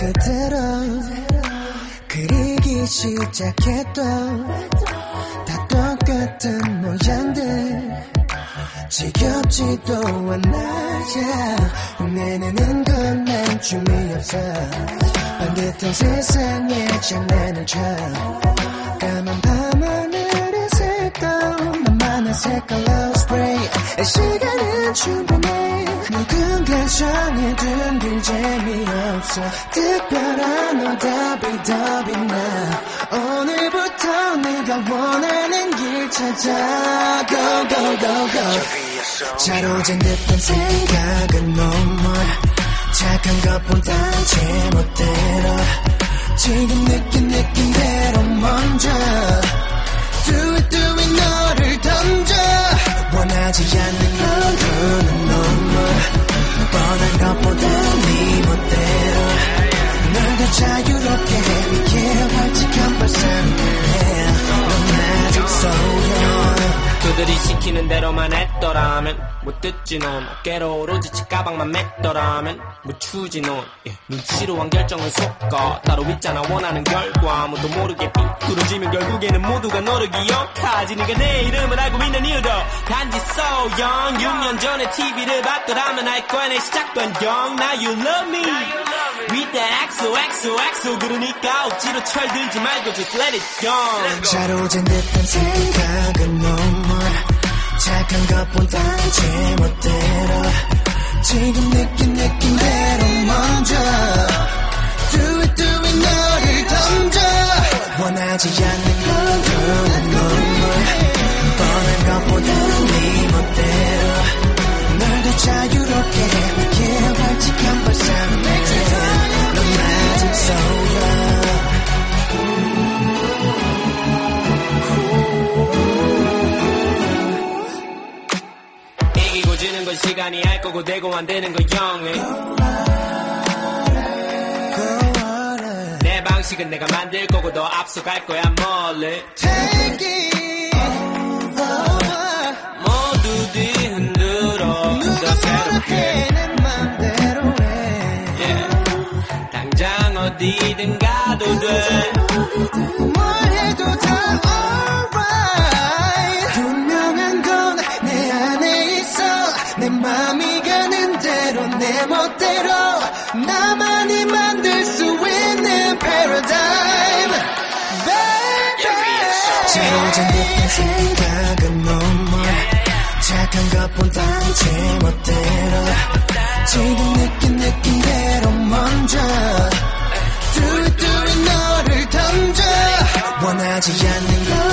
그대로 그리기 시작했던 다 똑같은 모양들 지겹지도 않아 내내는 건난 춤이 없어 반듯한 세상에 장난을 쳐 까만 밤하늘의 색도 나만의 색깔로 스프레이 시간은 충분해. 누군가 정해둔 길 재미없어. 특별한 오답이 더 빛나. 오늘부터 내가 원하는 길 찾아. Go go go go. 자로진 듯한 생각은 너무 착한 것보단 제멋대로. 지금 느낀 느낌대로 먼 시키는 대로만 했더라면 못 듣지 넌 어깨로 오로지 치가방만 맸더라면 못 추지 넌 예, 눈치로 한 결정을 속아 따로 있잖아 원하는 결과. 아무도 모르게 삐뚤어지면 결국에는 모두가 너를 기억하지. 네가 내 이름을 알고 있는 이유도 단지 so young 6년 전에 TV를 봤더라면 알 거야. 내 시작된 영. Now you love me. That XO XO XO 그러니까 억지로 철들지 말고 just let it go. 자로진 듯한 생각은 너무 착한 것보단 제멋대로 지금 느낀 느낌대로 먼 건 시간이 알 거고 되고 안 되는 건 영해. 내 방식은 내가 만들 거고 더 앞서갈 거야 멀리 Take it over 모두들 흔들어. 더 새롭게. 내 맘대로 해. Yeah. 당장 어디든 가도 돼. 뭘 해도 다 내 멋대로 나만이 만들 수 있는 paradigm. Baby. 지워진 듯한 생각은 너무 착한 것보단 제멋대로 지금 느낀 느낌대로 먼저 Do it do it 너를 던져. 원하지 않는 걸